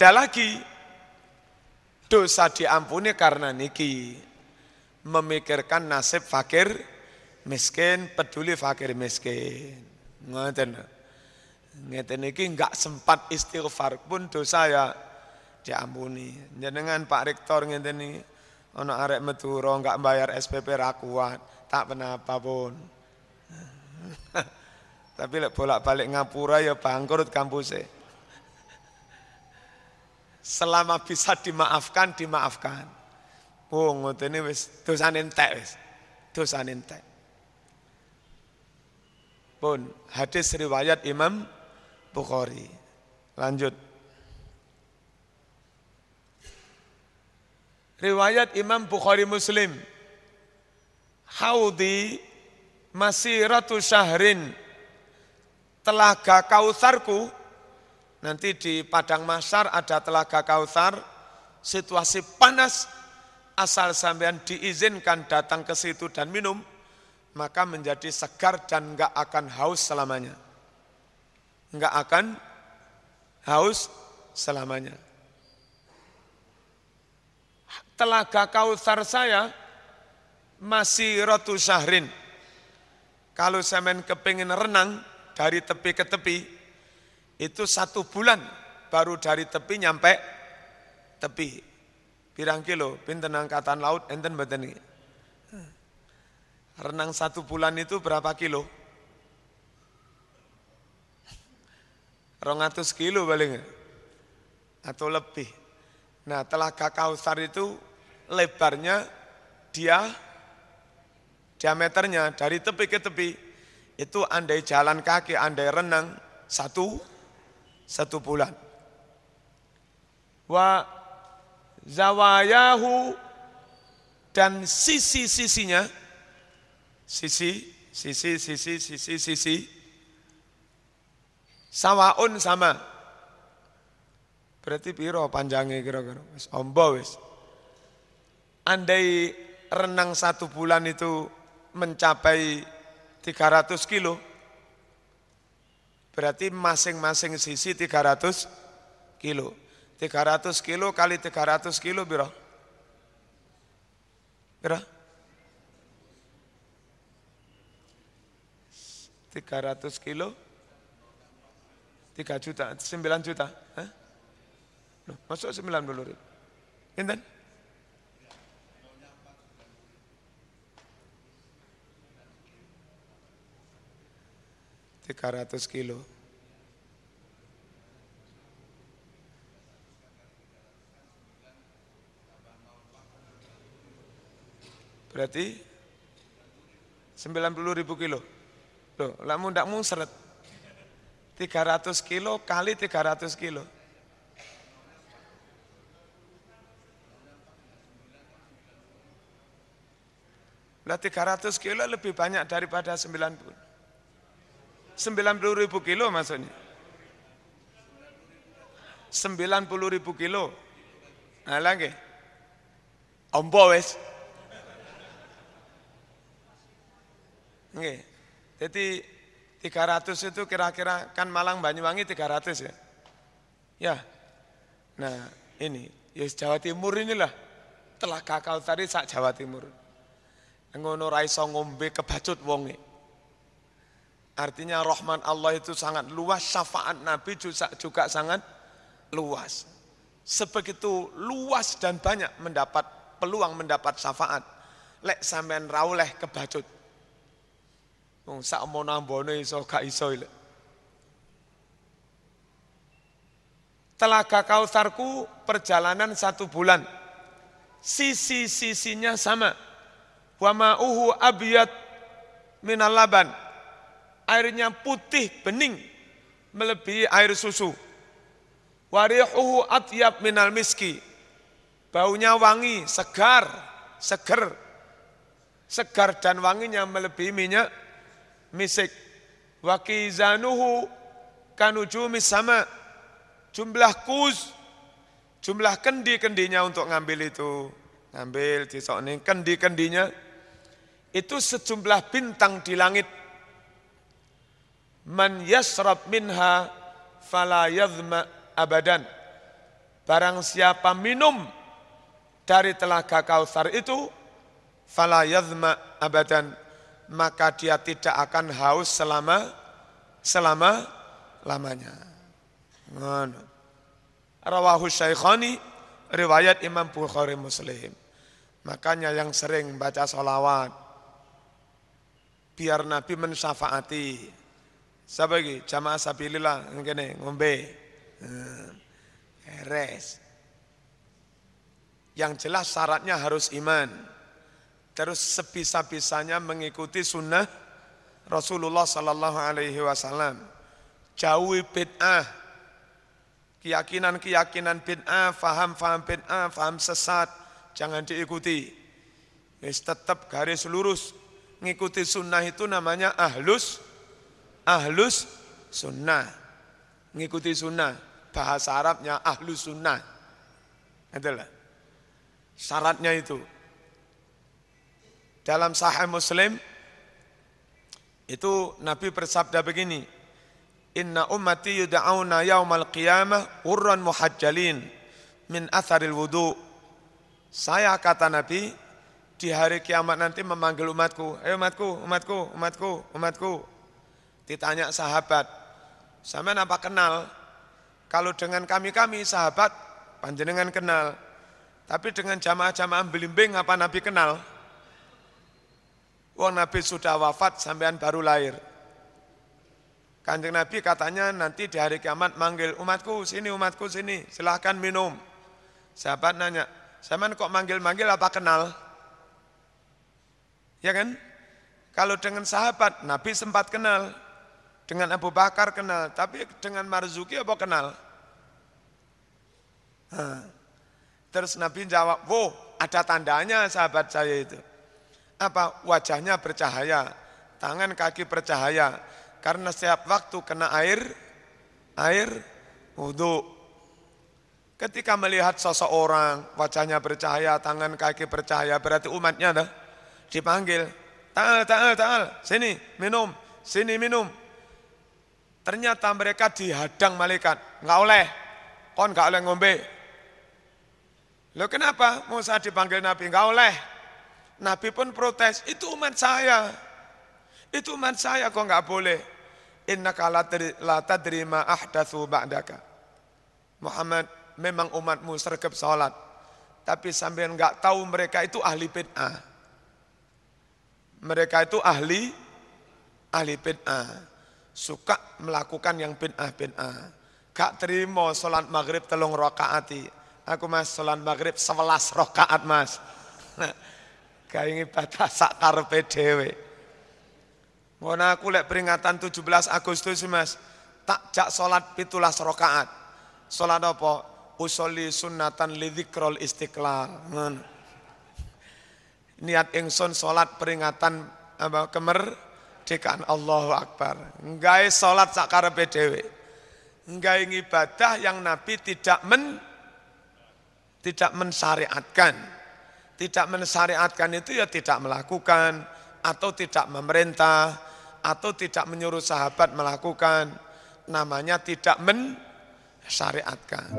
Ada lagi dosa diampuni karena niki memikirkan nasib fakir miskin, peduli fakir miskin. Ngoten. Ngeten niki enggak sempat istighfar pun dosa ya diampuni. Jenengan Pak Rektor ngeten niki ana arek meturo enggak bayar SPP ra kuat, tak apa pun. Tapi lek bolak-balik ngapura ya bangkrut kampusnya. Selama bisa dimaafkan, dimaafkan. Oh, ngotene wis dosane entek wis. Dosane entek. Pun hadis riwayat Imam Bukhari. Lanjut. Riwayat Imam Bukhari Muslim. Haudi masiratu syahrin. Telaga kausarku Nanti di padang masar ada telaga kautsar, situasi panas, asal sampean diizinkan datang ke situ dan minum, maka menjadi segar dan enggak akan haus selamanya. Enggak akan haus selamanya. Telaga kautsar saya masih rotu syahrin. Kalau semen kepingin renang dari tepi ke tepi, itu satu bulan baru dari tepi nyampe tepi. Pirang kilo, pinten angkatan laut, enten ini. Renang satu bulan itu berapa kilo? Rongatus kilo paling atau lebih. Nah telaga kausar itu lebarnya dia diameternya dari tepi ke tepi itu andai jalan kaki, andai renang satu satu bulan. Wa zawayahu dan sisi-sisinya sisi sisi sisi sisi sisi sawaun sama. Berarti piro panjangnya kira-kira? Wis ombo wis. Andai renang satu bulan itu mencapai 300 kilo Berarti masing-masing sisi 300 kilo. 300 kilo kali 300 kilo biro. Biro. 300 kilo 3 juta, 9 juta. Hah? Masuk 90 ribu. Enten? 300 kilo. Berarti 90 ribu kilo. Loh, lamu ndak musret. 300 kilo kali 300 kilo. Lah 300 kilo lebih banyak daripada 90. 90 ribu kilo maksudnya. 90 ribu kilo. Nah lagi. Ombo wes. Oke. Jadi 300 itu kira-kira kan Malang Banyuwangi 300 ya. Ya. Nah, ini ya Jawa Timur inilah telah kakau tadi sak Jawa Timur. Ngono ra iso ngombe kebacut wonge. Artinya rahman Allah itu sangat luas, syafaat Nabi juga, juga sangat luas. Sebegitu luas dan banyak mendapat peluang mendapat syafaat. Lek sampean rauleh kebacut. Wong sak mau nambone iso gak iso. Telaga Kausarku perjalanan satu bulan. Sisi-sisinya sama. Wa ma'uhu abiyat minal laban airnya putih bening melebihi air susu. Warihuhu atyab minal miski. Baunya wangi, segar, seger. Segar dan wanginya melebihi minyak misik. Wakizanuhu kanuju sama. Jumlah kus, jumlah kendi-kendinya untuk ngambil itu. Ngambil di ini kendi-kendinya. Itu sejumlah bintang di langit man yasrab minha fala yadhma abadan Barang siapa minum dari telaga Kautsar itu fala yadhma abadan maka dia tidak akan haus selama selama lamanya. Rawahu Syaikhani riwayat Imam Bukhari Muslim. Makanya yang sering baca sholawat biar Nabi mensyafaati. Siapa lagi? Jamaah sabilillah ngene ngombe. Res. Yang jelas syaratnya harus iman. Terus sebisa-bisanya mengikuti sunnah Rasulullah Sallallahu Alaihi Wasallam. Jauhi bid'ah, keyakinan-keyakinan bid'ah, faham-faham bid'ah, faham sesat, jangan diikuti. Tetap garis lurus, ngikuti sunnah itu namanya ahlus, ahlus sunnah. Ngikuti sunnah, bahasa Arabnya ahlus sunnah. Itulah. Syaratnya itu. Dalam sahih Muslim itu Nabi bersabda begini, Inna ummati yud'auna yaumal qiyamah urran muhajjalin min atharil wudu. Saya kata Nabi di hari kiamat nanti memanggil umatku, "Eh umatku, umatku, umatku, umatku." Ditanya sahabat, "Sama apa kenal?" Kalau dengan kami-kami sahabat panjenengan kenal. Tapi dengan jamaah-jamaah belimbing apa Nabi kenal? Wong Nabi sudah wafat sampean baru lahir. Kanjeng Nabi katanya nanti di hari kiamat manggil umatku sini umatku sini silahkan minum. Sahabat nanya, zaman kok manggil-manggil apa kenal? Ya kan? Kalau dengan sahabat Nabi sempat kenal, dengan Abu Bakar kenal, tapi dengan Marzuki apa kenal? Terus Nabi jawab, "Wo, ada tandanya sahabat saya itu." Apa? Wajahnya bercahaya, tangan kaki bercahaya. Karena setiap waktu kena air, air wudhu. Ketika melihat seseorang, wajahnya bercahaya, tangan kaki bercahaya, berarti umatnya dah dipanggil. Ta'al, ta'al, ta'al, sini minum, sini minum. Ternyata mereka dihadang malaikat, nggak oleh, kon nggak oleh ngombe, Loh kenapa Musa dipanggil Nabi? Enggak oleh. Nabi pun protes, itu umat saya. Itu umat saya kok enggak boleh. Inna la tadrima ahdathu ba'daka. Muhammad memang umatmu sergap sholat. Tapi sampai enggak tahu mereka itu ahli bid'ah. Mereka itu ahli ahli bid'ah. Suka melakukan yang bid'ah bid'ah. Gak terima sholat maghrib telung rakaati Aku mas sholat maghrib sebelas rokaat mas. Kayak ibadah sak karpe dewe. Ngono aku lek peringatan 17 Agustus mas. Tak jak sholat pitulas rokaat. Sholat apa? Usoli sunatan lidhikrol istiqlal. Niat ingsun sholat peringatan apa kemerdekaan Allahu Akbar. Enggak sholat sak karpe dewe. Enggak ibadah yang Nabi tidak men tidak mensyariatkan. Tidak mensyariatkan itu ya tidak melakukan atau tidak memerintah atau tidak menyuruh sahabat melakukan. Namanya tidak mensyariatkan.